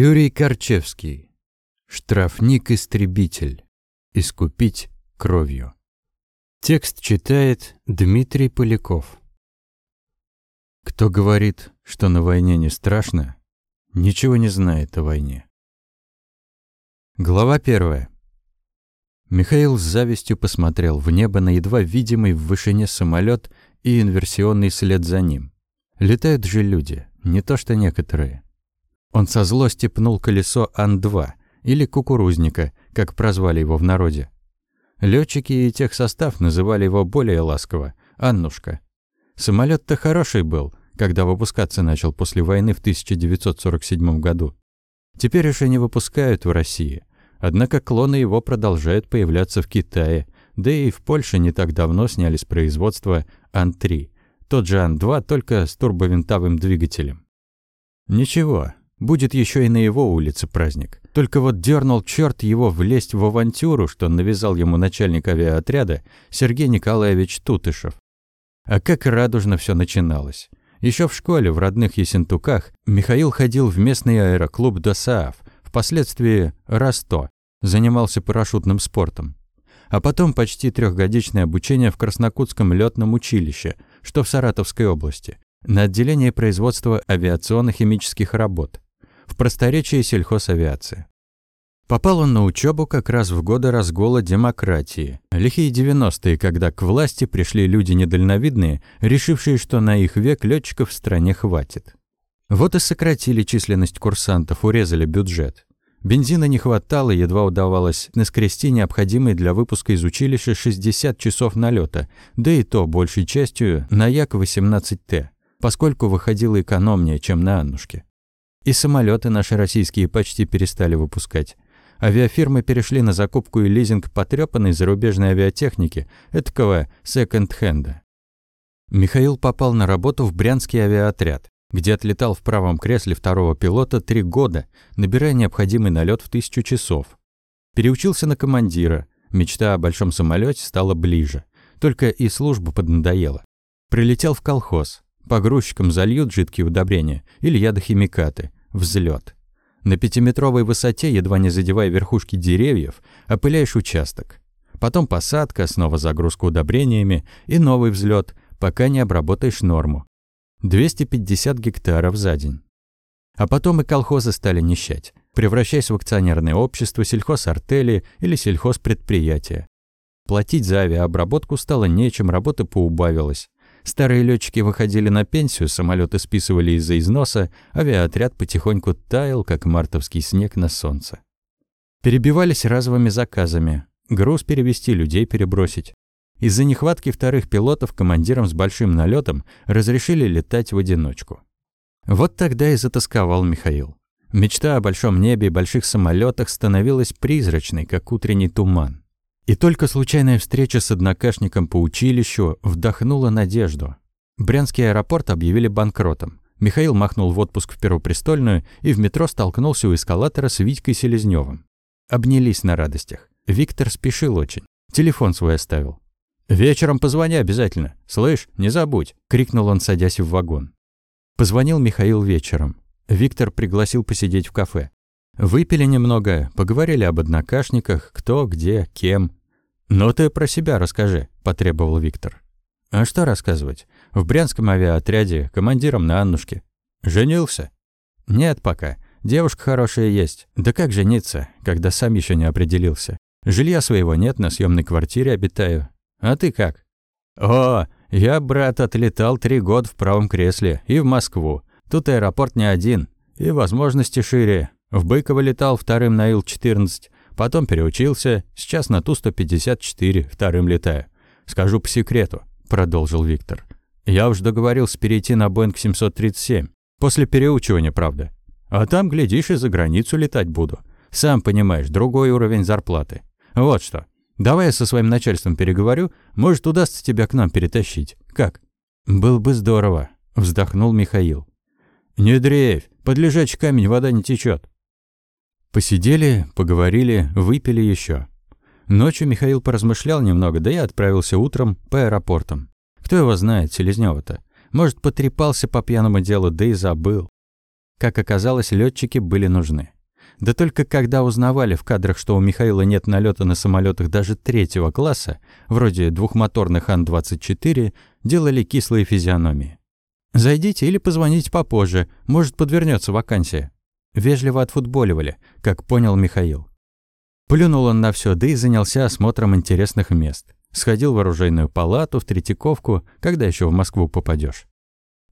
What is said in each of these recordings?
Юрий Корчевский. Штрафник-истребитель. Искупить кровью. Текст читает Дмитрий Поляков. Кто говорит, что на войне не страшно, ничего не знает о войне. Глава первая. Михаил с завистью посмотрел в небо на едва видимый в вышине самолет и инверсионный след за ним. Летают же люди, не то что некоторые. Он со злости пнул колесо Ан-2, или кукурузника, как прозвали его в народе. Летчики и техсостав называли его более ласково – Аннушка. Самолет-то хороший был, когда выпускаться начал после войны в 1947 году. Теперь уже не выпускают в России. Однако клоны его продолжают появляться в Китае, да и в Польше не так давно сняли с производства Ан-3. Тот же Ан-2, только с турбовинтовым двигателем. Ничего, будет еще и на его улице праздник. Только вот дернул черт его влезть в авантюру, что навязал ему начальник авиаотряда Сергей Николаевич Тутышев. А как радужно все начиналось. Еще в школе, в родных Ессентуках, Михаил ходил в местный аэроклуб «Досааф», впоследствии «Расто», занимался парашютным спортом. А потом почти трехгодичное обучение в Краснокутском летном училище, что в Саратовской области, на отделении производства авиационно-химических работ, в просторечии сельхозавиации. Попал он на учебу как раз в годы разгола демократии. Лихие 90-е, когда к власти пришли люди недальновидные, решившие, что на их век летчиков в стране хватит. Вот и сократили численность курсантов, урезали бюджет. Бензина не хватало, едва удавалось наскрести необходимые для выпуска из училища 60 часов налета, да и то большей частью на Як-18Т, поскольку выходило экономнее, чем на Аннушке. И самолеты наши российские почти перестали выпускать. Авиафирмы перешли на закупку и лизинг потрепанной зарубежной авиатехники, этакого секонд-хенда. Михаил попал на работу в Брянский авиаотряд где отлетал в правом кресле второго пилота три года, набирая необходимый налет в тысячу часов. Переучился на командира. Мечта о большом самолете стала ближе. Только и служба поднадоела. Прилетел в колхоз. Погрузчикам зальют жидкие удобрения или ядохимикаты. Взлет. На пятиметровой высоте, едва не задевая верхушки деревьев, опыляешь участок. Потом посадка, снова загрузка удобрениями и новый взлет, пока не обработаешь норму. 250 гектаров за день. А потом и колхозы стали нищать, превращаясь в акционерное общество, сельхозартели или сельхозпредприятия. Платить за авиаобработку стало нечем, работа поубавилась. Старые летчики выходили на пенсию, самолеты списывали из-за износа, авиаотряд потихоньку таял, как мартовский снег на солнце. Перебивались разовыми заказами. Груз перевести, людей перебросить. Из-за нехватки вторых пилотов командирам с большим налетом разрешили летать в одиночку. Вот тогда и затасковал Михаил. Мечта о большом небе и больших самолетах становилась призрачной, как утренний туман. И только случайная встреча с однокашником по училищу вдохнула надежду. Брянский аэропорт объявили банкротом. Михаил махнул в отпуск в Первопрестольную и в метро столкнулся у эскалатора с Витькой Селезнёвым. Обнялись на радостях. Виктор спешил очень. Телефон свой оставил. «Вечером позвони обязательно. Слышь, не забудь!» — крикнул он, садясь в вагон. Позвонил Михаил вечером. Виктор пригласил посидеть в кафе. Выпили немного, поговорили об однокашниках, кто, где, кем. «Ну ты про себя расскажи», — потребовал Виктор. «А что рассказывать? В брянском авиаотряде, командиром на Аннушке. Женился?» «Нет пока. Девушка хорошая есть. Да как жениться, когда сам еще не определился? Жилья своего нет, на съемной квартире обитаю. А ты как? О, я, брат, отлетал три года в правом кресле и в Москву. Тут аэропорт не один, и возможности шире. В Быково летал вторым на Ил-14, потом переучился, сейчас на Ту-154 вторым летаю. Скажу по секрету, продолжил Виктор. Я уж договорился перейти на Боинг 737. После переучивания, правда. А там, глядишь, и за границу летать буду. Сам понимаешь, другой уровень зарплаты. Вот что. Давай я со своим начальством переговорю, может, удастся тебя к нам перетащить. Как? Был бы здорово, вздохнул Михаил. Не дрейфь, под лежачий камень вода не течет. Посидели, поговорили, выпили еще. Ночью Михаил поразмышлял немного, да и отправился утром по аэропортам. Кто его знает, Селезнёва-то? Может, потрепался по пьяному делу, да и забыл. как оказалось, летчики были нужны. Да только когда узнавали в кадрах, что у Михаила нет налета на самолетах даже третьего класса, вроде двухмоторных Ан-24, делали кислые физиономии. «Зайдите или позвоните попозже, может, подвернется вакансия». Вежливо отфутболивали, как понял Михаил. Плюнул он на все, да и занялся осмотром интересных мест. Сходил в оружейную палату, в Третьяковку, когда еще в Москву попадешь.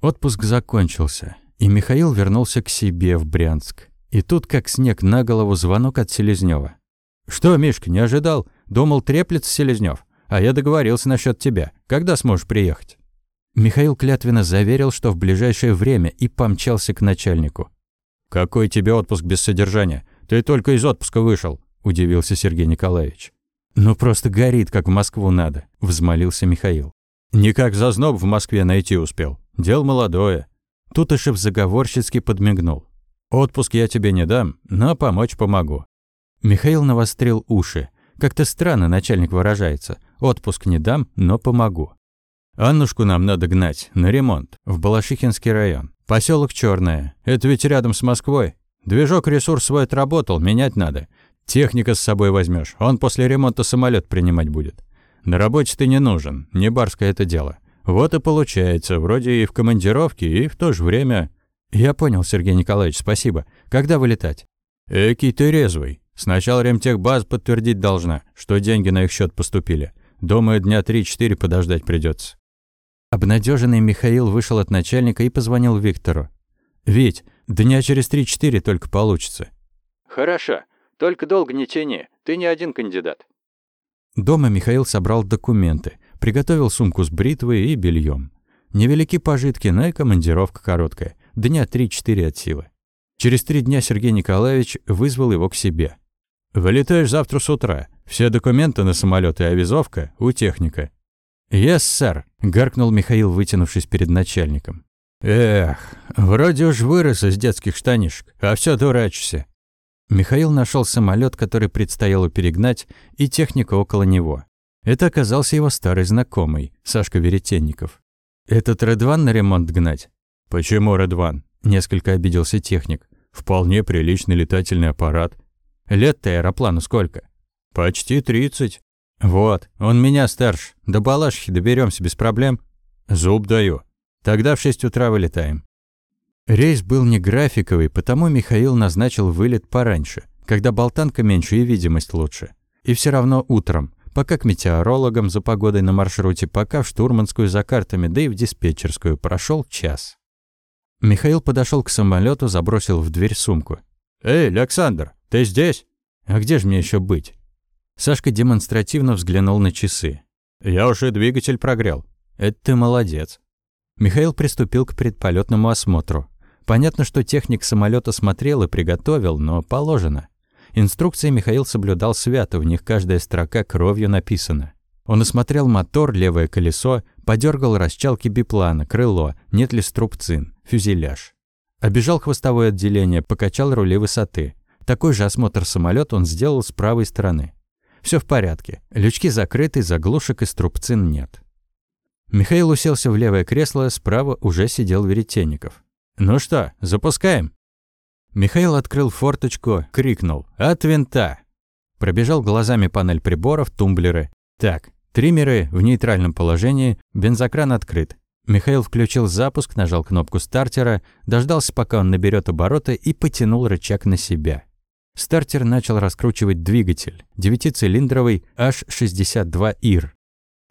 Отпуск закончился, и Михаил вернулся к себе в Брянск. И тут, как снег на голову, звонок от Селезнева. «Что, Мишка, не ожидал? Думал, треплется Селезнев. А я договорился насчет тебя. Когда сможешь приехать?» Михаил клятвенно заверил, что в ближайшее время, и помчался к начальнику. «Какой тебе отпуск без содержания? Ты только из отпуска вышел», – удивился Сергей Николаевич. «Ну просто горит, как в Москву надо», – взмолился Михаил. «Никак зазноб в Москве найти успел. Дело молодое». Тутышев заговорщицки подмигнул. «Отпуск я тебе не дам, но помочь помогу». Михаил навострил уши. Как-то странно начальник выражается. «Отпуск не дам, но помогу». «Аннушку нам надо гнать, на ремонт, в Балашихинский район. Поселок Черное. Это ведь рядом с Москвой. Движок ресурс свой отработал, менять надо. Техника с собой возьмешь, он после ремонта самолет принимать будет. На работе ты не нужен, не барское это дело. Вот и получается, вроде и в командировке, и в то же время... Я понял, Сергей Николаевич, спасибо. Когда вылетать? Экий ты резвый. Сначала ремтехбаз подтвердить должна, что деньги на их счет поступили. Думаю, дня 3-4 подождать придется. Обнадеженный Михаил вышел от начальника и позвонил Виктору. «Вить, дня через 3-4 только получится». «Хорошо. Только долго не тяни, ты не один кандидат». Дома Михаил собрал документы, приготовил сумку с бритвой и бельем. Невелики пожитки, но и командировка короткая, дня 3-4 от силы. Через три дня Сергей Николаевич вызвал его к себе. «Вылетаешь завтра с утра. Все документы на самолет и авизовка у техника». «Yes, сэр», — гаркнул Михаил, вытянувшись перед начальником. «Эх, вроде уж вырос из детских штанишек, а все дурачишься. Михаил нашел самолет, который предстояло перегнать, и техника около него. Это оказался его старый знакомый, Сашка Веретенников. «Этот Редван на ремонт гнать?» «Почему Редван?» – несколько обиделся техник. «Вполне приличный летательный аппарат. Лет-то аэроплану сколько?» «Почти тридцать». «Вот, он меня старше. До Балашихи доберемся без проблем». «Зуб даю. Тогда в шесть утра вылетаем». Рейс был не графиковый, потому Михаил назначил вылет пораньше, когда болтанка меньше и видимость лучше. И все равно утром, пока к метеорологам за погодой на маршруте, пока в штурманскую за картами, да и в диспетчерскую прошел час. Михаил подошел к самолету, забросил в дверь сумку. «Эй, Александр, ты здесь? А где же мне еще быть?» Сашка демонстративно взглянул на часы. «Я уже двигатель прогрел». «Это ты молодец». Михаил приступил к предполетному осмотру. Понятно, что техник самолета смотрел и приготовил, но положено. Инструкции Михаил соблюдал свято, в них каждая строка кровью написана. Он осмотрел мотор, левое колесо, подергал расчалки биплана, крыло, нет ли струбцин, фюзеляж. Обежал хвостовое отделение, покачал рули высоты. Такой же осмотр самолета он сделал с правой стороны. Все в порядке. Лючки закрыты, заглушек и струбцин нет. Михаил уселся в левое кресло, справа уже сидел Веретенников. «Ну что, запускаем?» Михаил открыл форточку, крикнул «От винта!». Пробежал глазами панель приборов, тумблеры. Так, триммеры в нейтральном положении, бензокран открыт. Михаил включил запуск, нажал кнопку стартера, дождался, пока он наберет обороты и потянул рычаг на себя. Стартер начал раскручивать двигатель, девятицилиндровый H62IR.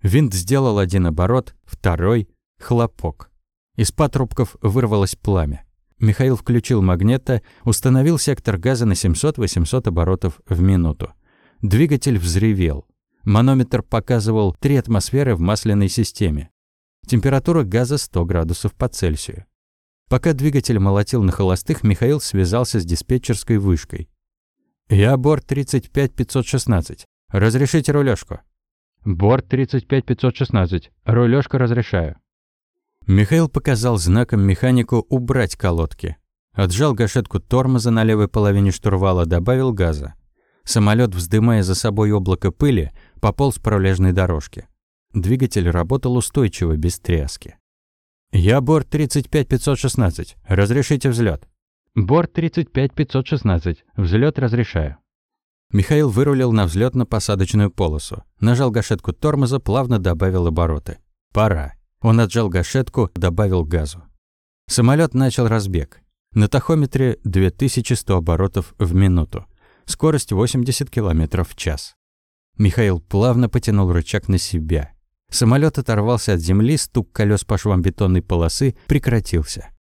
Винт сделал один оборот, второй – хлопок. Из патрубков вырвалось пламя. Михаил включил магнето, установил сектор газа на 700-800 оборотов в минуту. Двигатель взревел. Манометр показывал 3 атмосферы в масляной системе. Температура газа 100 градусов по Цельсию. Пока двигатель молотил на холостых, Михаил связался с диспетчерской вышкой. «Я борт 35516. Разрешите рулежку?» «Борт 35516. Рулежку разрешаю». Михаил показал знаком механику убрать колодки. Отжал гашетку тормоза на левой половине штурвала, добавил газа. Самолет, вздымая за собой облако пыли, пополз по пролежной дорожке. Двигатель работал устойчиво, без тряски. «Я борт 35516. Разрешите взлет. «Борт 35516. Взлет разрешаю». Михаил вырулил на взлетно-посадочную полосу. Нажал гашетку тормоза, плавно добавил обороты. «Пора». Он отжал гашетку, добавил газу. Самолет начал разбег. На тахометре 2100 оборотов в минуту. Скорость 80 км в час. Михаил плавно потянул рычаг на себя. Самолет оторвался от земли, стук колес по швам бетонной полосы прекратился.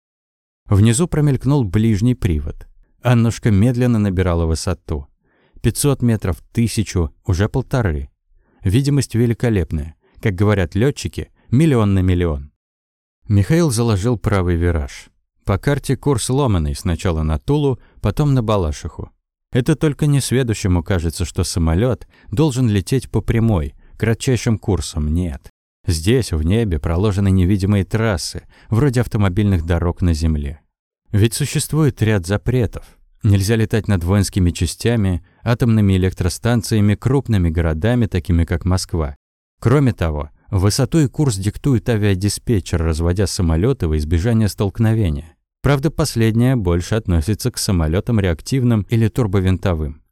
Внизу промелькнул ближний привод. Аннушка медленно набирала высоту. 500 метров, тысячу, уже полторы. Видимость великолепная. Как говорят летчики, миллион на миллион. Михаил заложил правый вираж. По карте курс ломаный, сначала на Тулу, потом на Балашиху. Это только несведущему кажется, что самолет должен лететь по прямой, кратчайшим курсом. Нет. Здесь, в небе, проложены невидимые трассы, вроде автомобильных дорог на земле. Ведь существует ряд запретов. Нельзя летать над воинскими частями, атомными электростанциями, крупными городами, такими как Москва. Кроме того, высоту и курс диктует авиадиспетчер, разводя самолеты во избежание столкновения. Правда, последнее больше относится к самолетам реактивным или турбовинтовым.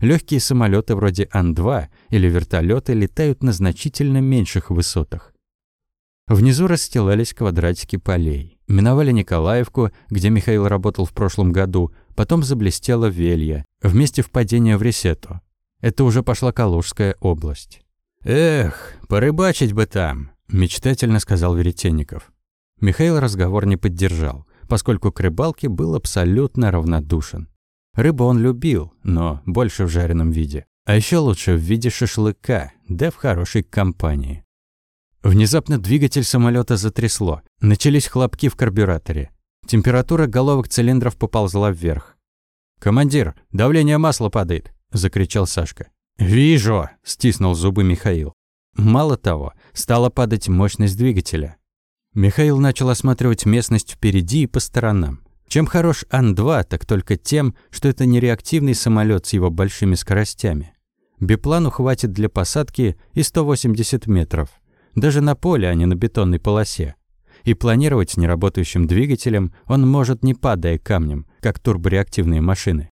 Легкие самолеты вроде Ан-2 или вертолеты летают на значительно меньших высотах. Внизу расстилались квадратики полей. Миновали Николаевку, где Михаил работал в прошлом году, потом заблестела Велья, вместе впадения в Ресету. Это уже пошла Калужская область. «Эх, порыбачить бы там», – мечтательно сказал Веретенников. Михаил разговор не поддержал, поскольку к рыбалке был абсолютно равнодушен. Рыбу он любил, но больше в жареном виде. А еще лучше в виде шашлыка, да в хорошей компании. Внезапно двигатель самолета затрясло. Начались хлопки в карбюраторе. Температура головок цилиндров поползла вверх. «Командир, давление масла падает!» – закричал Сашка. «Вижу!» – стиснул зубы Михаил. Мало того, стала падать мощность двигателя. Михаил начал осматривать местность впереди и по сторонам. Чем хорош Ан-2, так только тем, что это не реактивный самолет с его большими скоростями. Биплану хватит для посадки и 180 метров даже на поле, а не на бетонной полосе. И планировать с неработающим двигателем он может, не падая камнем, как турбореактивные машины.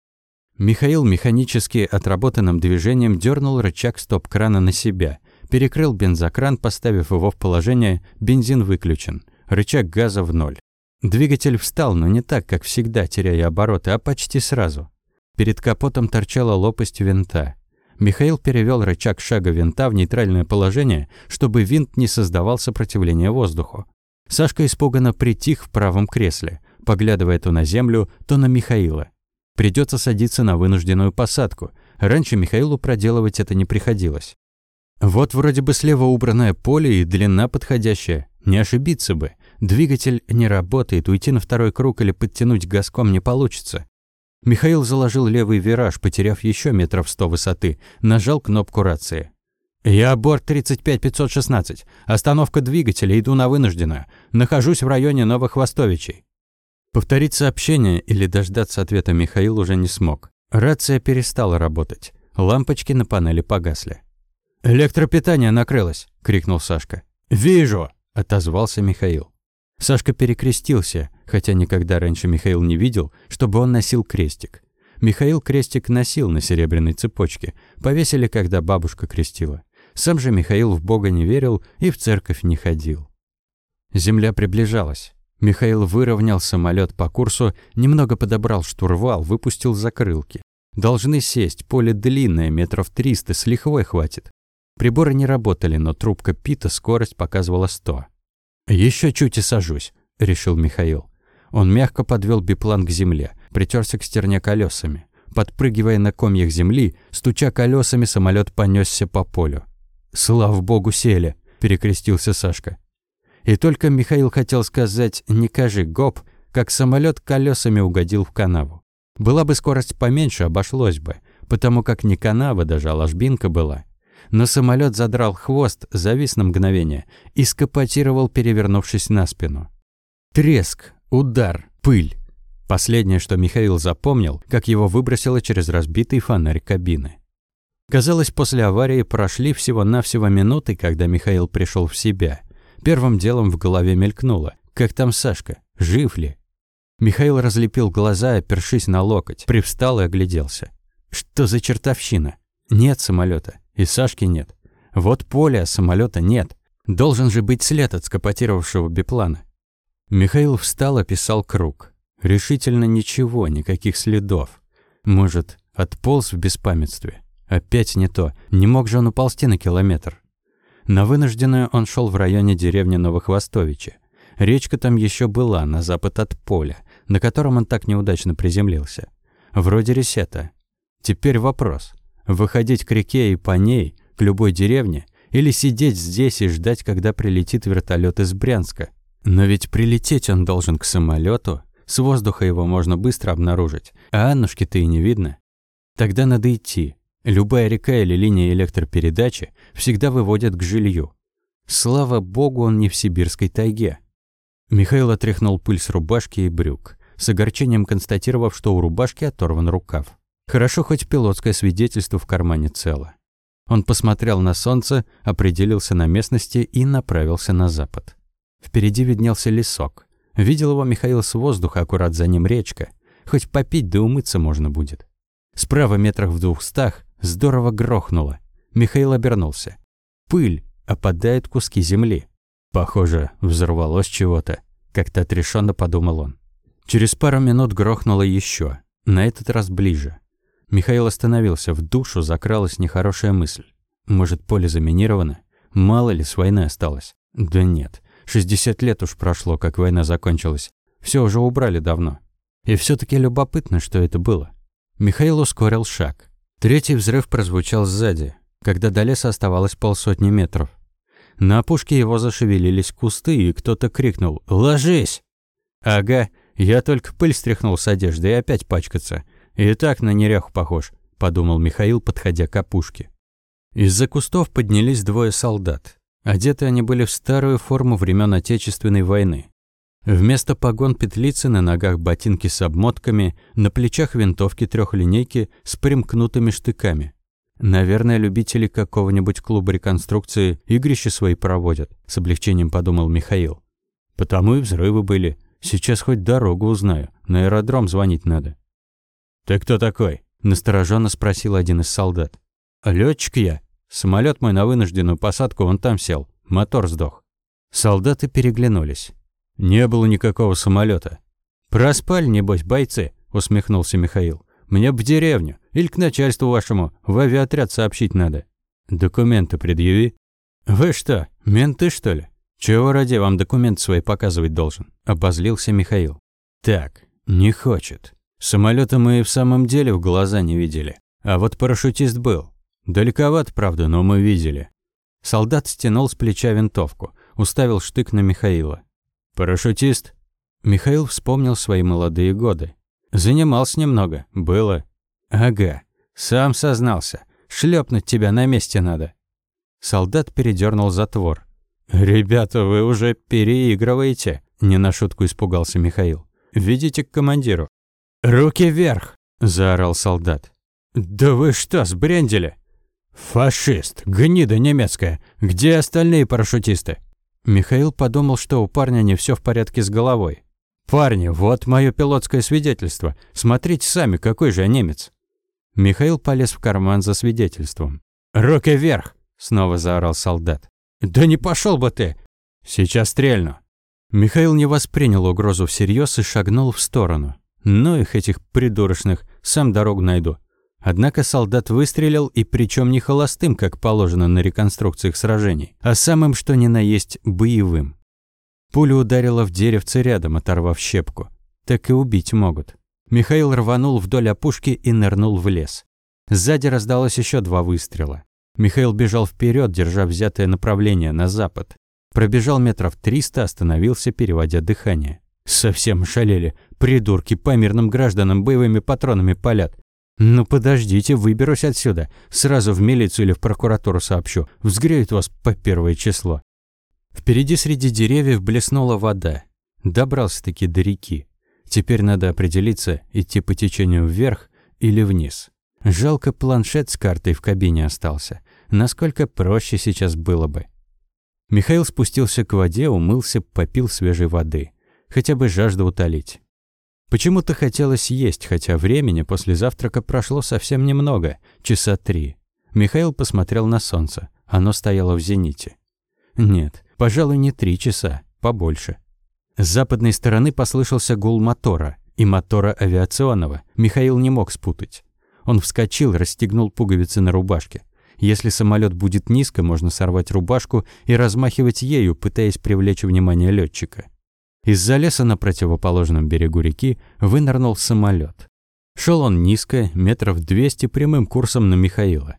Михаил механически отработанным движением дернул рычаг стоп-крана на себя, перекрыл бензокран, поставив его в положение «бензин выключен», рычаг газа в ноль. Двигатель встал, но не так, как всегда, теряя обороты, а почти сразу. Перед капотом торчала лопасть винта. Михаил перевел рычаг шага винта в нейтральное положение, чтобы винт не создавал сопротивления воздуху. Сашка испуганно притих в правом кресле, поглядывая то на землю, то на Михаила. Придется садиться на вынужденную посадку. Раньше Михаилу проделывать это не приходилось. Вот вроде бы слева убранное поле и длина подходящая. Не ошибиться бы. Двигатель не работает, уйти на второй круг или подтянуть газком не получится. Михаил заложил левый вираж, потеряв еще метров сто высоты, нажал кнопку рации. «Я борт 35516. Остановка двигателя, иду на вынужденную. Нахожусь в районе Новых Хвостовичей». Повторить сообщение или дождаться ответа Михаил уже не смог. Рация перестала работать. Лампочки на панели погасли. «Электропитание накрылось!» – крикнул Сашка. «Вижу!» – отозвался Михаил. Сашка перекрестился, хотя никогда раньше Михаил не видел, чтобы он носил крестик. Михаил крестик носил на серебряной цепочке, повесили, когда бабушка крестила. Сам же Михаил в Бога не верил и в церковь не ходил. Земля приближалась. Михаил выровнял самолет по курсу, немного подобрал штурвал, выпустил закрылки. Должны сесть, поле длинное, метров триста, с лихвой хватит. Приборы не работали, но трубка Пита скорость показывала сто. Еще чуть и сажусь», — решил Михаил. Он мягко подвел биплан к земле, притерся к стерне колесами. Подпрыгивая на комьях земли, стуча колесами, самолет понесся по полю. «Слава богу, сели!» – перекрестился Сашка. И только Михаил хотел сказать «не кажи гоп», как самолет колесами угодил в канаву. Была бы скорость поменьше, обошлось бы, потому как не канава даже, а ложбинка была но самолет задрал хвост, завис на мгновение и скопотировал, перевернувшись на спину. Треск, удар, пыль. Последнее, что Михаил запомнил, как его выбросило через разбитый фонарь кабины. Казалось, после аварии прошли всего-навсего минуты, когда Михаил пришел в себя. Первым делом в голове мелькнуло. Как там Сашка? Жив ли? Михаил разлепил глаза, опершись на локоть, привстал и огляделся. Что за чертовщина? Нет самолета, и Сашки нет. Вот поле, а самолета нет. Должен же быть след от скопотировавшего биплана. Михаил встал, описал круг. Решительно ничего, никаких следов. Может, отполз в беспамятстве? Опять не то. Не мог же он уползти на километр. На вынужденную он шел в районе деревни Новохвостовичи. Речка там еще была, на запад от поля, на котором он так неудачно приземлился. Вроде ресета. Теперь вопрос. Выходить к реке и по ней, к любой деревне, или сидеть здесь и ждать, когда прилетит вертолет из Брянска? Но ведь прилететь он должен к самолету, с воздуха его можно быстро обнаружить, а Аннушки-то и не видно. Тогда надо идти. Любая река или линия электропередачи всегда выводят к жилью. Слава богу, он не в сибирской тайге. Михаил отряхнул пыль с рубашки и брюк, с огорчением констатировав, что у рубашки оторван рукав. Хорошо, хоть пилотское свидетельство в кармане цело. Он посмотрел на солнце, определился на местности и направился на запад. Впереди виднелся лесок. Видел его Михаил с воздуха, аккурат за ним речка. Хоть попить да умыться можно будет. Справа метрах в двухстах здорово грохнуло. Михаил обернулся. Пыль, опадают куски земли. Похоже, взорвалось чего-то. Как-то отрешенно подумал он. Через пару минут грохнуло еще, на этот раз ближе. Михаил остановился, в душу закралась нехорошая мысль. Может, поле заминировано? Мало ли, с войны осталось? Да нет, 60 лет уж прошло, как война закончилась. Все уже убрали давно. И все таки любопытно, что это было. Михаил ускорил шаг. Третий взрыв прозвучал сзади, когда до леса оставалось полсотни метров. На опушке его зашевелились кусты, и кто-то крикнул «Ложись!» «Ага, я только пыль стряхнул с одежды и опять пачкаться. И так на неряху похож», – подумал Михаил, подходя к опушке. Из-за кустов поднялись двое солдат. Одеты они были в старую форму времен Отечественной войны. Вместо погон петлицы на ногах ботинки с обмотками, на плечах винтовки трехлинейки с примкнутыми штыками. Наверное, любители какого-нибудь клуба реконструкции игрища свои проводят, с облегчением подумал Михаил. Потому и взрывы были. Сейчас хоть дорогу узнаю, на аэродром звонить надо. «Ты кто такой?» – настороженно спросил один из солдат. Летчик я. Самолет мой на вынужденную посадку, он там сел. Мотор сдох». Солдаты переглянулись. «Не было никакого самолета. «Проспали, небось, бойцы?» – усмехнулся Михаил. «Мне в деревню. Или к начальству вашему. В авиаотряд сообщить надо». «Документы предъяви». «Вы что, менты, что ли? Чего ради вам документы свои показывать должен?» – обозлился Михаил. «Так, не хочет. Самолета мы и в самом деле в глаза не видели. А вот парашютист был. Далековато, правда, но мы видели. Солдат стянул с плеча винтовку, уставил штык на Михаила. «Парашютист?» Михаил вспомнил свои молодые годы. «Занимался немного. Было». «Ага. Сам сознался. Шлепнуть тебя на месте надо». Солдат передернул затвор. «Ребята, вы уже переигрываете», – не на шутку испугался Михаил. «Видите к командиру». «Руки вверх!» – заорал солдат. «Да вы что, сбрендили?» «Фашист! Гнида немецкая! Где остальные парашютисты?» Михаил подумал, что у парня не все в порядке с головой. «Парни, вот мое пилотское свидетельство. Смотрите сами, какой же я немец!» Михаил полез в карман за свидетельством. «Руки вверх!» – снова заорал солдат. «Да не пошел бы ты!» «Сейчас стрельну!» Михаил не воспринял угрозу всерьез и шагнул в сторону. Ну их, этих придурочных, сам дорогу найду. Однако солдат выстрелил, и причем не холостым, как положено на реконструкциях сражений, а самым что ни на есть боевым. Пуля ударила в деревце рядом, оторвав щепку. Так и убить могут. Михаил рванул вдоль опушки и нырнул в лес. Сзади раздалось еще два выстрела. Михаил бежал вперед, держа взятое направление на запад. Пробежал метров триста, остановился, переводя дыхание. Совсем шалели. Придурки по мирным гражданам боевыми патронами палят. Ну подождите, выберусь отсюда. Сразу в милицию или в прокуратуру сообщу. Взгреют вас по первое число. Впереди среди деревьев блеснула вода. Добрался-таки до реки. Теперь надо определиться, идти по течению вверх или вниз. Жалко, планшет с картой в кабине остался. Насколько проще сейчас было бы. Михаил спустился к воде, умылся, попил свежей воды хотя бы жажду утолить. Почему-то хотелось есть, хотя времени после завтрака прошло совсем немного, часа три. Михаил посмотрел на солнце. Оно стояло в зените. Нет, пожалуй, не три часа, побольше. С западной стороны послышался гул мотора, и мотора авиационного. Михаил не мог спутать. Он вскочил, расстегнул пуговицы на рубашке. Если самолет будет низко, можно сорвать рубашку и размахивать ею, пытаясь привлечь внимание летчика. Из-за леса на противоположном берегу реки вынырнул самолет. Шел он низко, метров 200 прямым курсом на Михаила.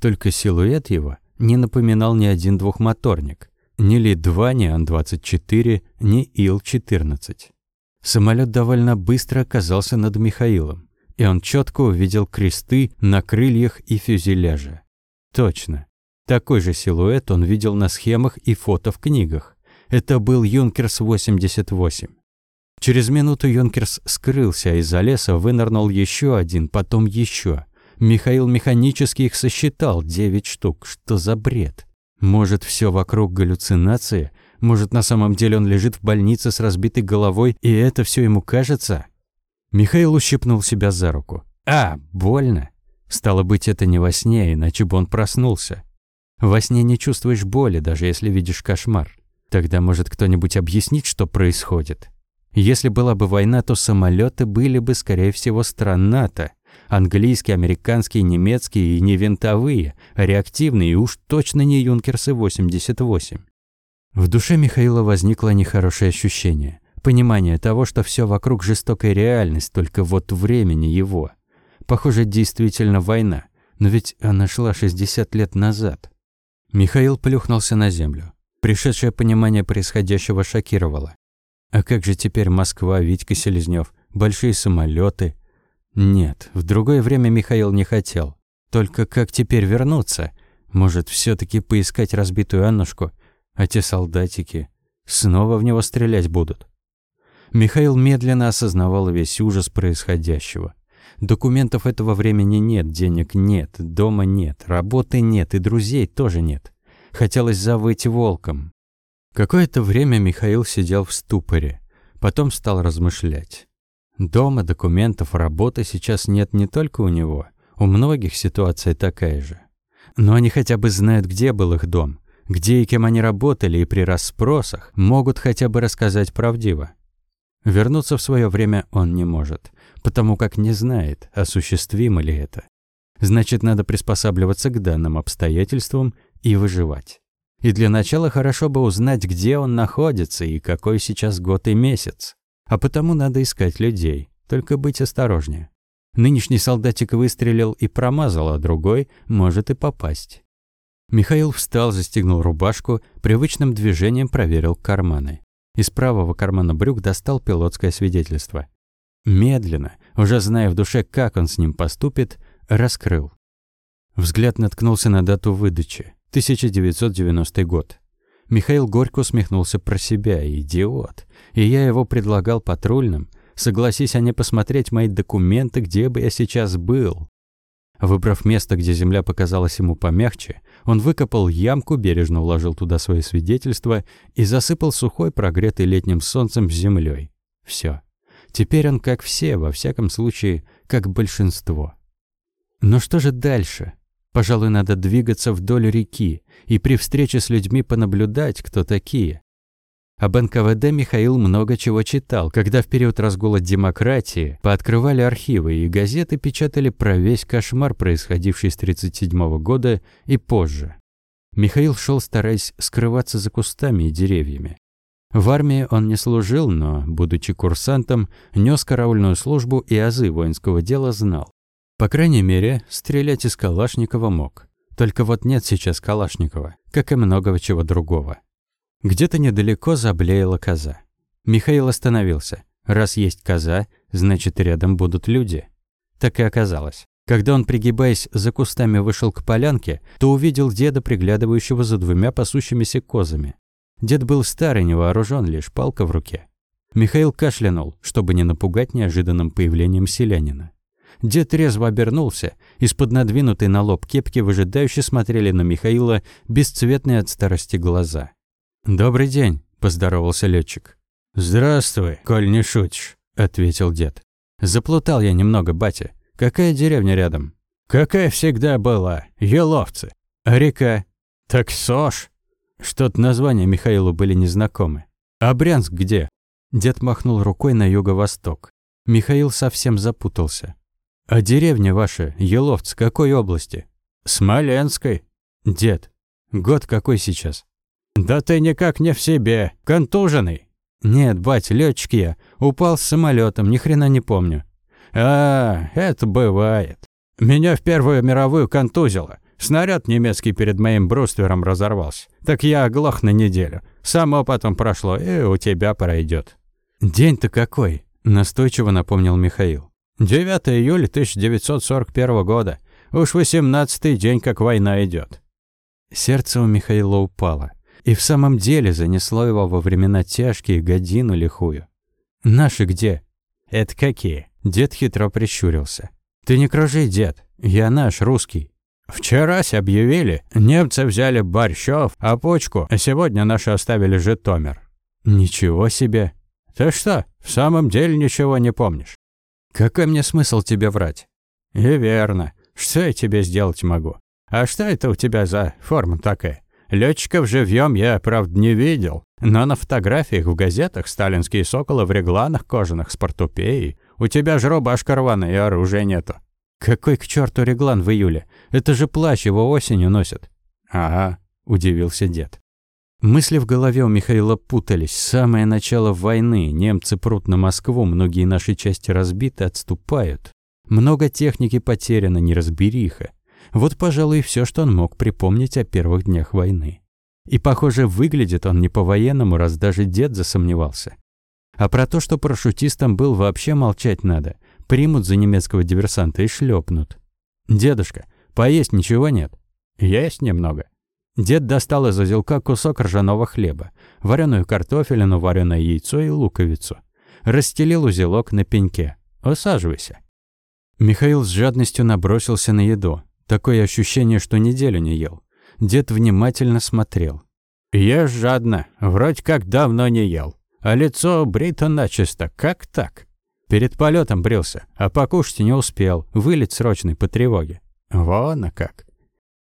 Только силуэт его не напоминал ни один двухмоторник. Ни Ли-2, ни Ан-24, ни Ил-14. Самолет довольно быстро оказался над Михаилом, и он четко увидел кресты на крыльях и фюзеляже. Точно. Такой же силуэт он видел на схемах и фото в книгах. Это был Юнкерс-88. Через минуту Юнкерс скрылся, из-за леса вынырнул еще один, потом еще. Михаил механически их сосчитал, девять штук. Что за бред? Может, все вокруг галлюцинации? Может, на самом деле он лежит в больнице с разбитой головой, и это все ему кажется? Михаил ущипнул себя за руку. А, больно. Стало быть, это не во сне, иначе бы он проснулся. Во сне не чувствуешь боли, даже если видишь кошмар. Тогда, может, кто-нибудь объяснить, что происходит? Если была бы война, то самолеты были бы, скорее всего, стран НАТО. Английские, американские, немецкие и не винтовые, а реактивные и уж точно не Юнкерсы-88. В душе Михаила возникло нехорошее ощущение. Понимание того, что все вокруг жестокая реальность, только вот времени его. Похоже, действительно война. Но ведь она шла 60 лет назад. Михаил плюхнулся на землю. Пришедшее понимание происходящего шокировало. А как же теперь Москва, Витька Селезнёв, большие самолеты? Нет, в другое время Михаил не хотел. Только как теперь вернуться? Может, все таки поискать разбитую Аннушку? А те солдатики снова в него стрелять будут? Михаил медленно осознавал весь ужас происходящего. Документов этого времени нет, денег нет, дома нет, работы нет и друзей тоже нет. Хотелось завыть волком. Какое-то время Михаил сидел в ступоре, потом стал размышлять. Дома, документов, работы сейчас нет не только у него, у многих ситуация такая же. Но они хотя бы знают, где был их дом, где и кем они работали, и при расспросах могут хотя бы рассказать правдиво. Вернуться в свое время он не может, потому как не знает, осуществимо ли это. Значит, надо приспосабливаться к данным обстоятельствам и выживать. И для начала хорошо бы узнать, где он находится и какой сейчас год и месяц. А потому надо искать людей, только быть осторожнее. Нынешний солдатик выстрелил и промазал, а другой может и попасть. Михаил встал, застегнул рубашку, привычным движением проверил карманы. Из правого кармана брюк достал пилотское свидетельство. Медленно, уже зная в душе, как он с ним поступит, раскрыл. Взгляд наткнулся на дату выдачи. 1990 год. Михаил горько усмехнулся про себя. Идиот. И я его предлагал патрульным. Согласись они посмотреть мои документы, где бы я сейчас был. Выбрав место, где земля показалась ему помягче, он выкопал ямку, бережно уложил туда свои свидетельства и засыпал сухой, прогретый летним солнцем землей. Все. Теперь он как все, во всяком случае, как большинство. Но что же дальше? Пожалуй, надо двигаться вдоль реки и при встрече с людьми понаблюдать, кто такие. Об НКВД Михаил много чего читал, когда в период разгула демократии пооткрывали архивы и газеты печатали про весь кошмар, происходивший с 1937 года и позже. Михаил шел, стараясь скрываться за кустами и деревьями. В армии он не служил, но, будучи курсантом, нес караульную службу и азы воинского дела знал. По крайней мере, стрелять из Калашникова мог. Только вот нет сейчас Калашникова, как и многого чего другого. Где-то недалеко заблеяла коза. Михаил остановился. Раз есть коза, значит, рядом будут люди. Так и оказалось. Когда он, пригибаясь за кустами, вышел к полянке, то увидел деда, приглядывающего за двумя пасущимися козами. Дед был старый, не вооружен, лишь палка в руке. Михаил кашлянул, чтобы не напугать неожиданным появлением селянина. Дед резво обернулся. Из-под надвинутой на лоб кепки выжидающе смотрели на Михаила бесцветные от старости глаза. «Добрый день», – поздоровался летчик. «Здравствуй, коль не шутишь», – ответил дед. «Заплутал я немного, батя. Какая деревня рядом?» «Какая всегда была. Еловцы. А река?» «Так Сош». Что-то названия Михаилу были незнакомы. «А Брянск где?» Дед махнул рукой на юго-восток. Михаил совсем запутался. «А деревня ваша, Еловц, какой области?» «Смоленской». «Дед, год какой сейчас?» «Да ты никак не в себе, контуженный». «Нет, бать, летчик я, упал с самолетом, ни хрена не помню». «А, это бывает. Меня в Первую мировую контузило. Снаряд немецкий перед моим бруствером разорвался. Так я оглох на неделю. Само потом прошло, и у тебя пройдет. «День-то какой?» – настойчиво напомнил Михаил. 9 июля 1941 года. Уж восемнадцатый день, как война идет. Сердце у Михаила упало. И в самом деле занесло его во времена тяжкие, годину лихую. «Наши где?» «Это какие?» Дед хитро прищурился. «Ты не кружи, дед. Я наш, русский». «Вчерась объявили. Немцы взяли Борщев, а почку, а сегодня наши оставили Житомир». «Ничего себе!» «Ты что, в самом деле ничего не помнишь?» «Какой мне смысл тебе врать?» «И верно. Что я тебе сделать могу? А что это у тебя за форма такая? Летчиков живьем я, правда, не видел, но на фотографиях в газетах сталинские соколы в регланах кожаных с портупеей. У тебя же рубашка рваная и оружия нету. Какой к черту реглан в июле? Это же плащ его осенью носят. Ага, удивился дед. Мысли в голове у Михаила путались. Самое начало войны. Немцы прут на Москву, многие наши части разбиты, отступают. Много техники потеряно, неразбериха. Вот, пожалуй, все, что он мог припомнить о первых днях войны. И, похоже, выглядит он не по-военному, раз даже дед засомневался. А про то, что парашютистом был, вообще молчать надо. Примут за немецкого диверсанта и шлепнут. «Дедушка, поесть ничего нет?» «Есть немного». Дед достал из узелка кусок ржаного хлеба, вареную картофелину, вареное яйцо и луковицу. Расстелил узелок на пеньке. «Усаживайся». Михаил с жадностью набросился на еду. Такое ощущение, что неделю не ел. Дед внимательно смотрел. «Ешь жадно, вроде как давно не ел. А лицо брито начисто, как так?» Перед полетом брился, а покушать не успел, вылет срочный по тревоге. Вон а как.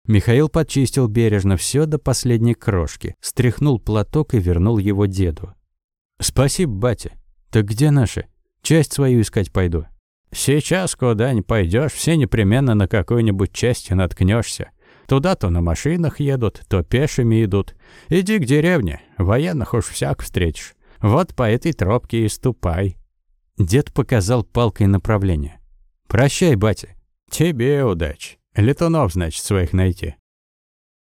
Михаил почистил бережно все до последней крошки, стряхнул платок и вернул его деду. «Спасибо, батя. Так где наши? Часть свою искать пойду». Сейчас куда ни пойдешь, все непременно на какую-нибудь часть наткнешься. Туда то на машинах едут, то пешими идут. Иди к деревне, военных уж всяк встретишь. Вот по этой тропке и ступай». Дед показал палкой направление. «Прощай, батя». «Тебе удачи. Летунов, значит, своих найти».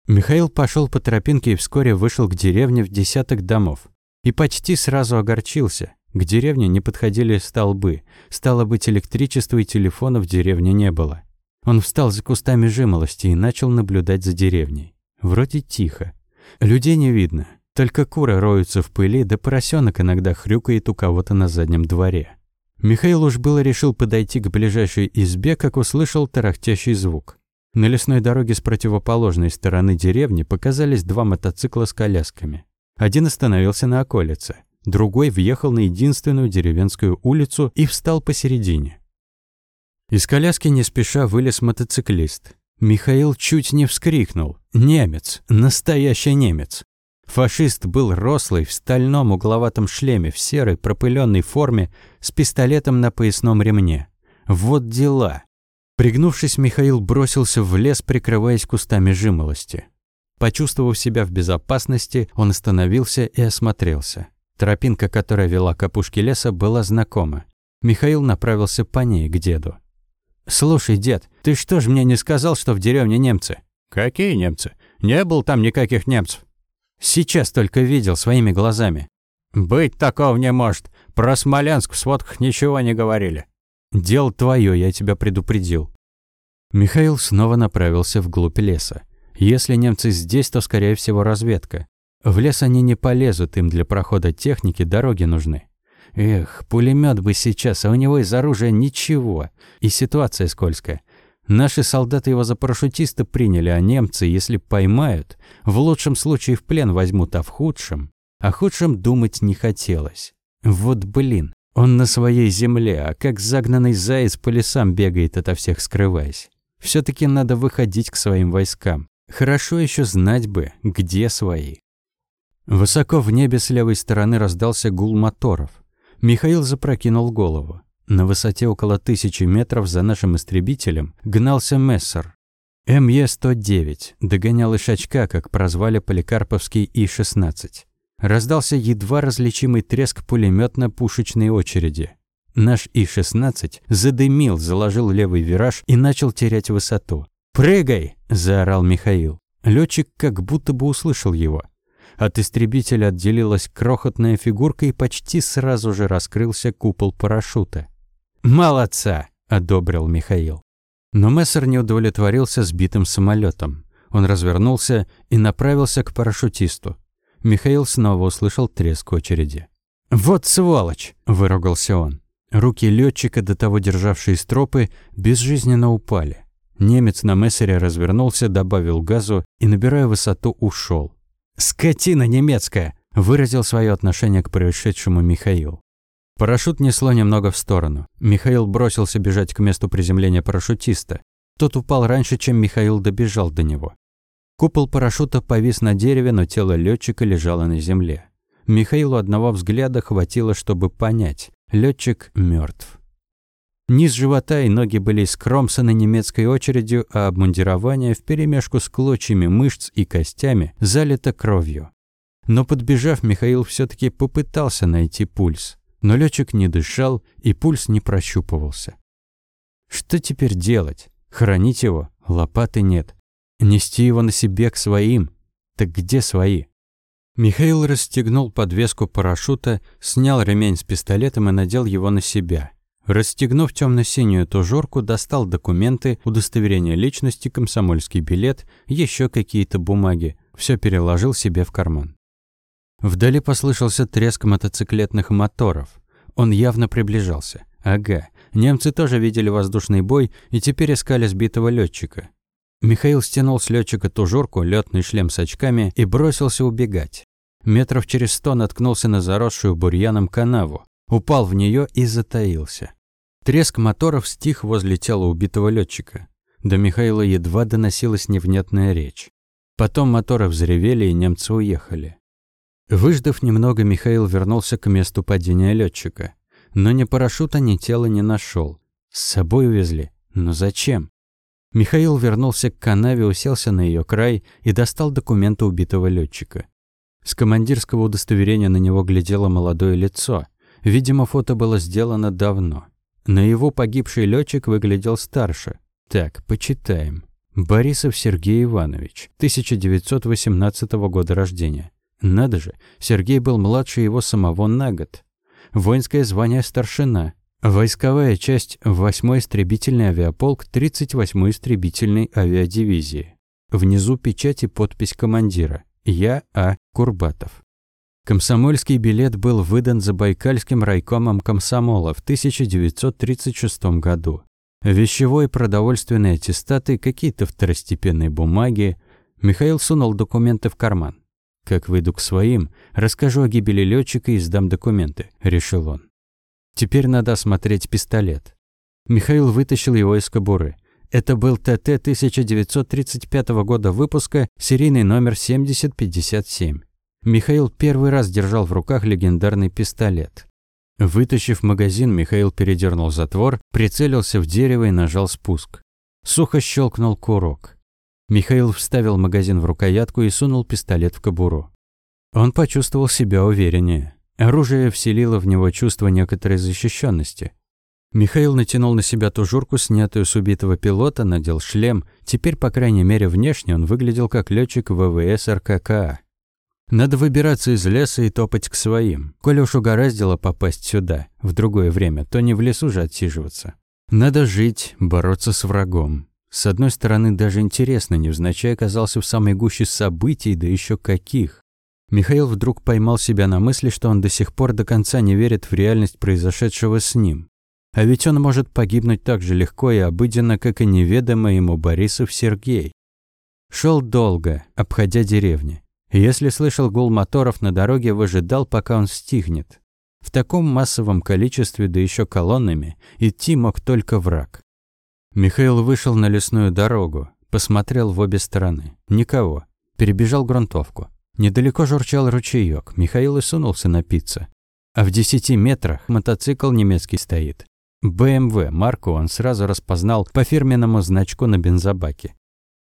Михаил пошел по тропинке и вскоре вышел к деревне в десяток домов. И почти сразу огорчился. К деревне не подходили столбы. Стало быть, электричества и телефона в деревне не было. Он встал за кустами жимолости и начал наблюдать за деревней. Вроде тихо. Людей не видно. Только куры роются в пыли, да поросенок иногда хрюкает у кого-то на заднем дворе. Михаил уж было решил подойти к ближайшей избе, как услышал тарахтящий звук. На лесной дороге с противоположной стороны деревни показались два мотоцикла с колясками. Один остановился на околице другой въехал на единственную деревенскую улицу и встал посередине. Из коляски не спеша вылез мотоциклист. Михаил чуть не вскрикнул. Немец, настоящий немец. Фашист был рослый, в стальном угловатом шлеме, в серой пропыленной форме, с пистолетом на поясном ремне. Вот дела. Пригнувшись, Михаил бросился в лес, прикрываясь кустами жимолости. Почувствовав себя в безопасности, он остановился и осмотрелся. Тропинка, которая вела к опушке леса, была знакома. Михаил направился по ней к деду. «Слушай, дед, ты что ж мне не сказал, что в деревне немцы?» «Какие немцы? Не было там никаких немцев». «Сейчас только видел своими глазами». «Быть такого не может. Про Смоленск в сводках ничего не говорили». «Дело твое, я тебя предупредил». Михаил снова направился вглубь леса. Если немцы здесь, то, скорее всего, разведка. В лес они не полезут, им для прохода техники дороги нужны. Эх, пулемет бы сейчас, а у него из оружия ничего. И ситуация скользкая. Наши солдаты его за парашютиста приняли, а немцы, если поймают, в лучшем случае в плен возьмут, а в худшем... О худшем думать не хотелось. Вот блин, Он на своей земле, а как загнанный заяц по лесам бегает ото всех скрываясь. все таки надо выходить к своим войскам. Хорошо еще знать бы, где свои. Высоко в небе с левой стороны раздался гул моторов. Михаил запрокинул голову. На высоте около тысячи метров за нашим истребителем гнался Мессер. МЕ-109 догонял Ишачка, как прозвали Поликарповский И-16. Раздался едва различимый треск пулеметно-пушечной очереди. Наш И-16 задымил, заложил левый вираж и начал терять высоту. «Прыгай!» – заорал Михаил. Летчик как будто бы услышал его. От истребителя отделилась крохотная фигурка и почти сразу же раскрылся купол парашюта. «Молодца!» – одобрил Михаил. Но Мессер не удовлетворился сбитым самолетом. Он развернулся и направился к парашютисту. Михаил снова услышал треск очереди. «Вот сволочь!» – выругался он. Руки летчика, до того державшие стропы, безжизненно упали. Немец на мессере развернулся, добавил газу и, набирая высоту, ушел. «Скотина немецкая!» – выразил свое отношение к происшедшему Михаил. Парашют несло немного в сторону. Михаил бросился бежать к месту приземления парашютиста. Тот упал раньше, чем Михаил добежал до него. Купол парашюта повис на дереве, но тело летчика лежало на земле. Михаилу одного взгляда хватило, чтобы понять – летчик мертв. Низ живота и ноги были скромсаны немецкой очередью, а обмундирование вперемешку с клочьями мышц и костями залито кровью. Но подбежав, Михаил все таки попытался найти пульс. Но летчик не дышал, и пульс не прощупывался. Что теперь делать? Хранить его? Лопаты нет. Нести его на себе к своим? Так где свои? Михаил расстегнул подвеску парашюта, снял ремень с пистолетом и надел его на себя. Расстегнув темно-синюю тужурку, достал документы, удостоверение личности, комсомольский билет, еще какие-то бумаги. Все переложил себе в карман. Вдали послышался треск мотоциклетных моторов. Он явно приближался. Ага, немцы тоже видели воздушный бой и теперь искали сбитого летчика. Михаил стянул с летчика тужурку, летный шлем с очками и бросился убегать. Метров через сто наткнулся на заросшую бурьяном канаву, упал в нее и затаился. Треск моторов стих возле тела убитого летчика. До Михаила едва доносилась невнятная речь. Потом моторы взревели, и немцы уехали. Выждав немного, Михаил вернулся к месту падения летчика. Но ни парашюта, ни тела не нашел. С собой увезли. Но зачем? Михаил вернулся к канаве, уселся на ее край и достал документы убитого летчика. С командирского удостоверения на него глядело молодое лицо. Видимо, фото было сделано давно. На его погибший летчик выглядел старше. Так, почитаем. Борисов Сергей Иванович, 1918 года рождения. Надо же, Сергей был младше его самого на год. Воинское звание старшина. Войсковая часть 8-й истребительный авиаполк 38-й истребительной авиадивизии. Внизу печать и подпись командира. Я А. Курбатов. Комсомольский билет был выдан Забайкальским райкомом комсомола в 1936 году. Вещевой продовольственные аттестаты, какие-то второстепенные бумаги. Михаил сунул документы в карман. «Как выйду к своим, расскажу о гибели летчика и сдам документы», – решил он. «Теперь надо осмотреть пистолет». Михаил вытащил его из кобуры. Это был ТТ 1935 года выпуска, серийный номер 7057. Михаил первый раз держал в руках легендарный пистолет. Вытащив магазин, Михаил передернул затвор, прицелился в дерево и нажал спуск. Сухо щелкнул курок. Михаил вставил магазин в рукоятку и сунул пистолет в кобуру. Он почувствовал себя увереннее. Оружие вселило в него чувство некоторой защищенности. Михаил натянул на себя тужурку, снятую с убитого пилота, надел шлем. Теперь, по крайней мере, внешне он выглядел как летчик ВВС РККА. Надо выбираться из леса и топать к своим. Коли уж угораздило попасть сюда, в другое время, то не в лесу же отсиживаться. Надо жить, бороться с врагом. С одной стороны, даже интересно, невзначай оказался в самой гуще событий, да еще каких. Михаил вдруг поймал себя на мысли, что он до сих пор до конца не верит в реальность произошедшего с ним. А ведь он может погибнуть так же легко и обыденно, как и неведомый ему Борисов Сергей. Шел долго, обходя деревни. Если слышал гул моторов на дороге, выжидал, пока он стихнет. В таком массовом количестве, да еще колоннами, идти мог только враг. Михаил вышел на лесную дорогу, посмотрел в обе стороны. Никого. Перебежал грунтовку. Недалеко журчал ручеёк. Михаил и сунулся напиться. А в десяти метрах мотоцикл немецкий стоит. БМВ марку он сразу распознал по фирменному значку на бензобаке.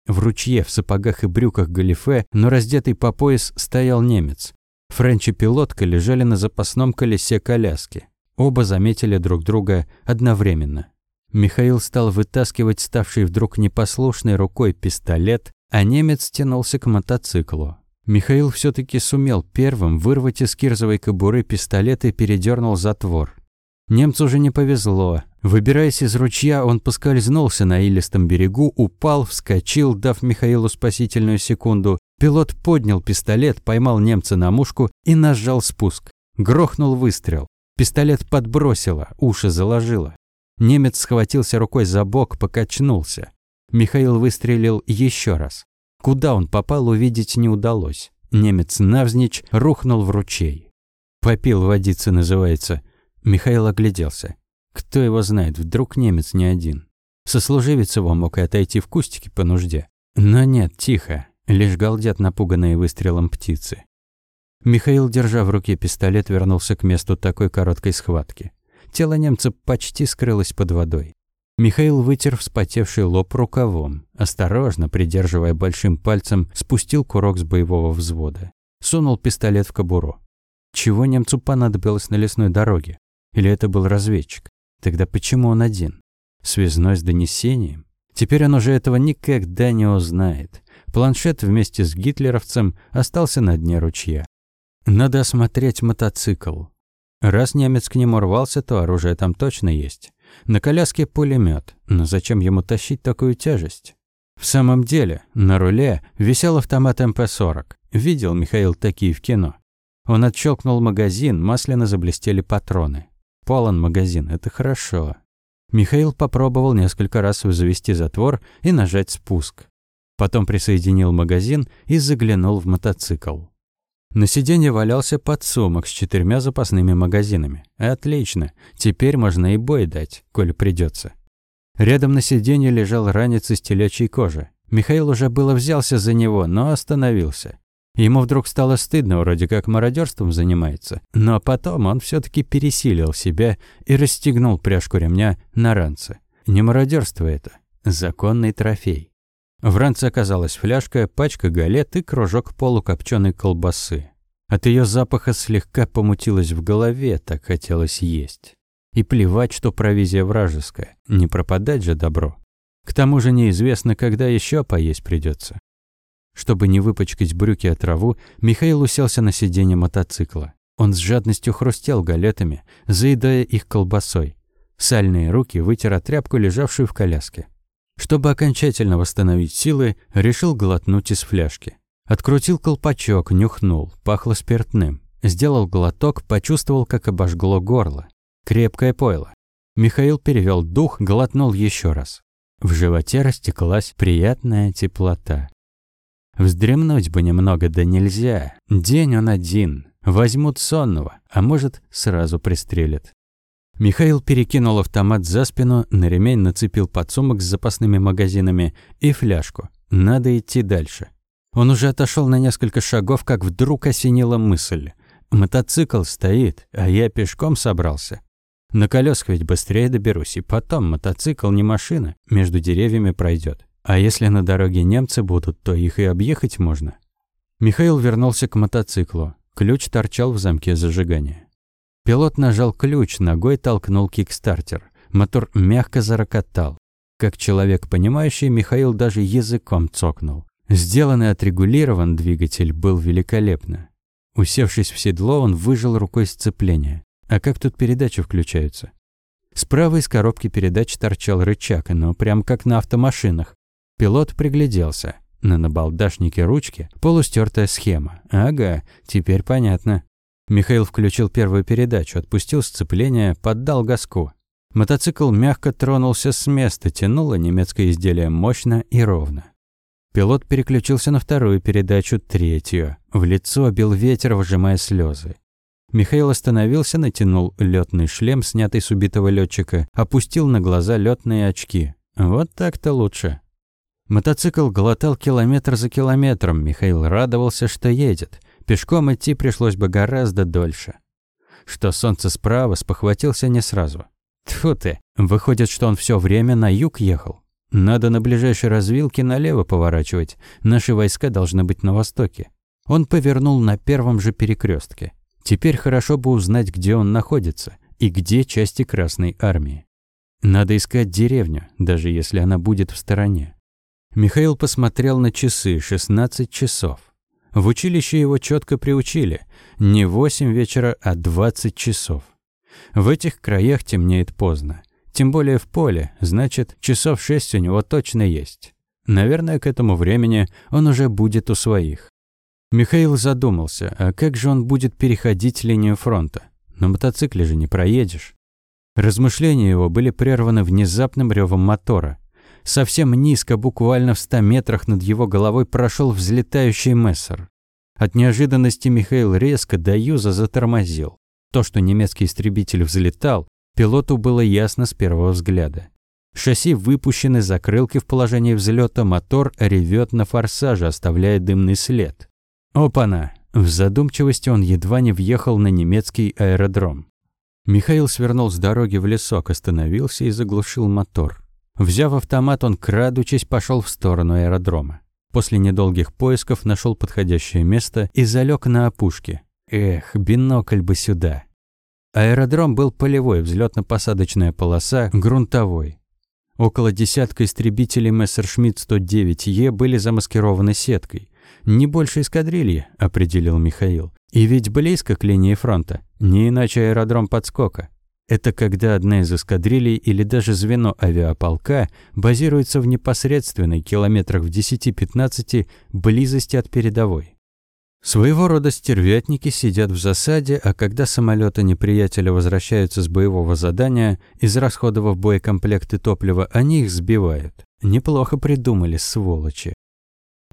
В ручье, в сапогах и брюках галифе, но раздетый по пояс, стоял немец. Френч и пилотка лежали на запасном колесе коляски. Оба заметили друг друга одновременно. Михаил стал вытаскивать ставший вдруг непослушной рукой пистолет, а немец тянулся к мотоциклу. Михаил все таки сумел первым вырвать из кирзовой кобуры пистолет и передернул затвор. Немцу уже не повезло. Выбираясь из ручья, он поскользнулся на илистом берегу, упал, вскочил, дав Михаилу спасительную секунду. Пилот поднял пистолет, поймал немца на мушку и нажал спуск. Грохнул выстрел. Пистолет подбросило, уши заложило. Немец схватился рукой за бок, покачнулся. Михаил выстрелил еще раз. Куда он попал, увидеть не удалось. Немец навзничь рухнул в ручей. «Попил водицы» называется. Михаил огляделся. Кто его знает, вдруг немец не один. Сослуживец его мог и отойти в кустики по нужде. Но нет, тихо. Лишь галдят напуганные выстрелом птицы. Михаил, держа в руке пистолет, вернулся к месту такой короткой схватки. Тело немца почти скрылось под водой. Михаил вытер вспотевший лоб рукавом, осторожно, придерживая большим пальцем, спустил курок с боевого взвода. Сунул пистолет в кобуру. Чего немцу понадобилось на лесной дороге? Или это был разведчик? Тогда почему он один? Связной с донесением? Теперь он уже этого никогда не узнает. Планшет вместе с гитлеровцем остался на дне ручья. Надо осмотреть мотоцикл. Раз немец к нему рвался, то оружие там точно есть. На коляске пулемет, но зачем ему тащить такую тяжесть? В самом деле, на руле висел автомат МП-40. Видел Михаил такие в кино. Он отщелкнул магазин, масляно заблестели патроны. Полон магазин, это хорошо. Михаил попробовал несколько раз завести затвор и нажать спуск. Потом присоединил магазин и заглянул в мотоцикл. На сиденье валялся подсумок с четырьмя запасными магазинами. Отлично, теперь можно и бой дать, коль придется. Рядом на сиденье лежал ранец из телячьей кожи. Михаил уже было взялся за него, но остановился. Ему вдруг стало стыдно, вроде как мародерством занимается. Но потом он все таки пересилил себя и расстегнул пряжку ремня на ранце. Не мародерство это, законный трофей. В ранце оказалась фляжка, пачка галет и кружок полукопченой колбасы. От ее запаха слегка помутилось в голове, так хотелось есть. И плевать, что провизия вражеская, не пропадать же добро. К тому же неизвестно, когда еще поесть придется. Чтобы не выпачкать брюки от траву, Михаил уселся на сиденье мотоцикла. Он с жадностью хрустел галетами, заедая их колбасой. Сальные руки вытер тряпку, лежавшую в коляске. Чтобы окончательно восстановить силы, решил глотнуть из фляжки. Открутил колпачок, нюхнул, пахло спиртным. Сделал глоток, почувствовал, как обожгло горло. Крепкое пойло. Михаил перевел дух, глотнул еще раз. В животе растеклась приятная теплота. Вздремнуть бы немного, да нельзя. День он один. Возьмут сонного, а может, сразу пристрелят. Михаил перекинул автомат за спину, на ремень нацепил подсумок с запасными магазинами и фляжку. Надо идти дальше. Он уже отошел на несколько шагов, как вдруг осенила мысль. Мотоцикл стоит, а я пешком собрался. На колесах ведь быстрее доберусь, и потом мотоцикл не машина, между деревьями пройдет. А если на дороге немцы будут, то их и объехать можно. Михаил вернулся к мотоциклу. Ключ торчал в замке зажигания. Пилот нажал ключ, ногой толкнул кикстартер. Мотор мягко зарокотал. Как человек понимающий, Михаил даже языком цокнул. Сделанный отрегулирован двигатель был великолепно. Усевшись в седло, он выжил рукой сцепление. А как тут передачи включаются? Справа из коробки передач торчал рычаг, но прям как на автомашинах. Пилот пригляделся. На набалдашнике ручки полустертая схема. Ага, теперь понятно. Михаил включил первую передачу, отпустил сцепление, поддал газку. Мотоцикл мягко тронулся с места, тянуло немецкое изделие мощно и ровно. Пилот переключился на вторую передачу, третью. В лицо бил ветер, выжимая слезы. Михаил остановился, натянул летный шлем, снятый с убитого летчика, опустил на глаза летные очки. Вот так-то лучше. Мотоцикл глотал километр за километром. Михаил радовался, что едет. Пешком идти пришлось бы гораздо дольше. Что солнце справа, спохватился не сразу. Тьфу ты, выходит, что он все время на юг ехал. Надо на ближайшей развилке налево поворачивать. Наши войска должны быть на востоке. Он повернул на первом же перекрестке. Теперь хорошо бы узнать, где он находится и где части Красной Армии. Надо искать деревню, даже если она будет в стороне. Михаил посмотрел на часы, 16 часов. В училище его четко приучили. Не 8 вечера, а 20 часов. В этих краях темнеет поздно. Тем более в поле, значит, часов 6 у него точно есть. Наверное, к этому времени он уже будет у своих. Михаил задумался, а как же он будет переходить линию фронта? На мотоцикле же не проедешь. Размышления его были прерваны внезапным ревом мотора. Совсем низко, буквально в ста метрах над его головой, прошел взлетающий мессер. От неожиданности Михаил резко до юза затормозил. То, что немецкий истребитель взлетал, пилоту было ясно с первого взгляда. Шасси выпущены, закрылки в положении взлета, мотор ревет на форсаже, оставляя дымный след. Опана! В задумчивости он едва не въехал на немецкий аэродром. Михаил свернул с дороги в лесок, остановился и заглушил мотор. Взяв автомат, он, крадучись, пошел в сторону аэродрома. После недолгих поисков нашел подходящее место и залег на опушке. Эх, бинокль бы сюда. Аэродром был полевой, взлетно-посадочная полоса, грунтовой. Около десятка истребителей Мессершмитт 109Е были замаскированы сеткой. Не больше эскадрильи, определил Михаил. И ведь близко к линии фронта, не иначе аэродром подскока. Это когда одна из эскадрилей или даже звено авиаполка базируется в непосредственной километрах в 10-15 близости от передовой. Своего рода стервятники сидят в засаде, а когда самолеты неприятеля возвращаются с боевого задания, израсходовав боекомплекты топлива, они их сбивают. Неплохо придумали, сволочи.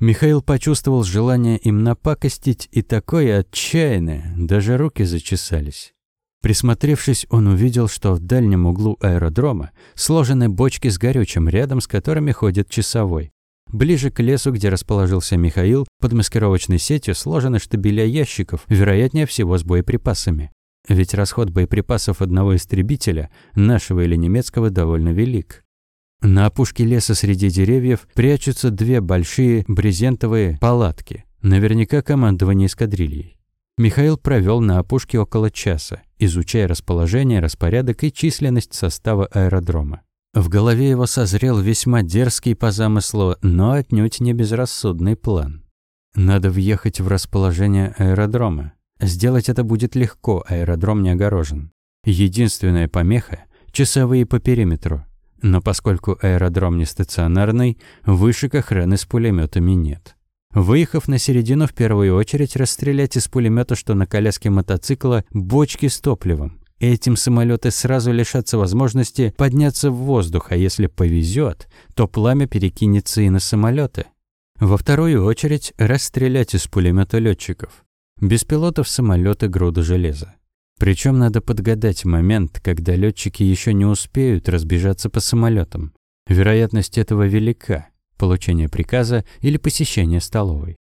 Михаил почувствовал желание им напакостить, и такое отчаянное, даже руки зачесались. Присмотревшись, он увидел, что в дальнем углу аэродрома сложены бочки с горючим, рядом с которыми ходит часовой. Ближе к лесу, где расположился Михаил, под маскировочной сетью сложены штабеля ящиков, вероятнее всего с боеприпасами. Ведь расход боеприпасов одного истребителя, нашего или немецкого, довольно велик. На опушке леса среди деревьев прячутся две большие брезентовые палатки, наверняка командование эскадрильей. Михаил провел на опушке около часа, изучая расположение, распорядок и численность состава аэродрома. В голове его созрел весьма дерзкий по замыслу, но отнюдь не безрассудный план. Надо въехать в расположение аэродрома. Сделать это будет легко, аэродром не огорожен. Единственная помеха – часовые по периметру. Но поскольку аэродром не стационарный, вышек охраны с пулеметами нет. Выехав на середину, в первую очередь расстрелять из пулемета, что на коляске мотоцикла, бочки с топливом. Этим самолеты сразу лишатся возможности подняться в воздух, а если повезет, то пламя перекинется и на самолеты. Во вторую очередь расстрелять из пулемета летчиков. Без пилотов самолеты груда железа. Причем надо подгадать момент, когда летчики еще не успеют разбежаться по самолетам. Вероятность этого велика – получение приказа или посещение столовой.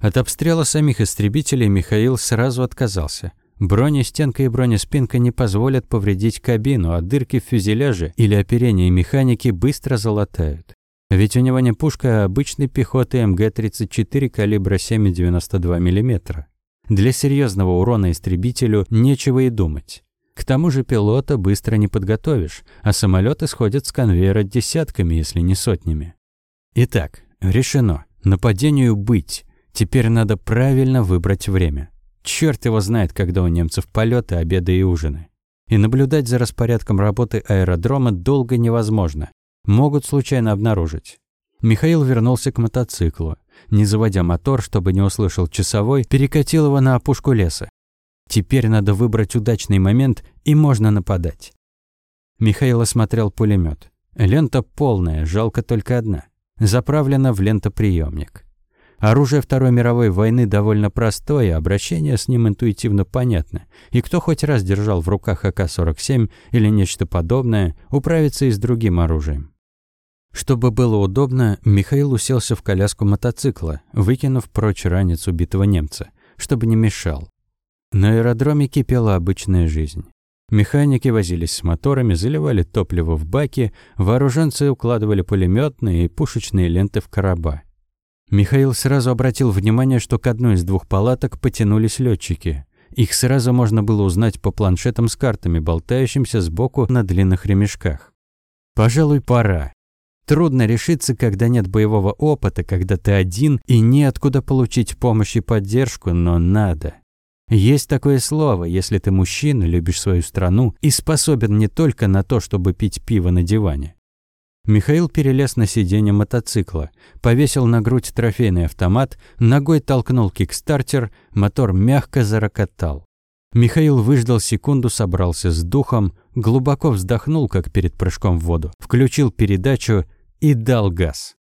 От обстрела самих истребителей Михаил сразу отказался. Бронестенка и бронеспинка не позволят повредить кабину, а дырки в фюзеляже или оперении механики быстро залатают. Ведь у него не пушка, а обычный пехоты МГ-34 калибра 7,92 мм. Для серьезного урона истребителю нечего и думать. К тому же пилота быстро не подготовишь, а самолеты сходят с конвейера десятками, если не сотнями. Итак, решено. Нападению быть. Теперь надо правильно выбрать время. Черт его знает, когда у немцев полеты, обеды и ужины. И наблюдать за распорядком работы аэродрома долго невозможно. Могут случайно обнаружить. Михаил вернулся к мотоциклу не заводя мотор, чтобы не услышал часовой, перекатил его на опушку леса. Теперь надо выбрать удачный момент, и можно нападать. Михаил осмотрел пулемет. Лента полная, жалко только одна. Заправлена в лентоприемник. Оружие Второй мировой войны довольно простое, обращение с ним интуитивно понятно. И кто хоть раз держал в руках АК-47 или нечто подобное, управится и с другим оружием. Чтобы было удобно, Михаил уселся в коляску мотоцикла, выкинув прочь ранец убитого немца, чтобы не мешал. На аэродроме кипела обычная жизнь. Механики возились с моторами, заливали топливо в баки, вооруженцы укладывали пулеметные и пушечные ленты в короба. Михаил сразу обратил внимание, что к одной из двух палаток потянулись летчики. Их сразу можно было узнать по планшетам с картами, болтающимся сбоку на длинных ремешках. Пожалуй, пора. Трудно решиться, когда нет боевого опыта, когда ты один и неоткуда получить помощь и поддержку, но надо. Есть такое слово, если ты мужчина, любишь свою страну и способен не только на то, чтобы пить пиво на диване. Михаил перелез на сиденье мотоцикла, повесил на грудь трофейный автомат, ногой толкнул кикстартер, мотор мягко зарокотал. Михаил выждал секунду, собрался с духом, глубоко вздохнул, как перед прыжком в воду, включил передачу и дал газ.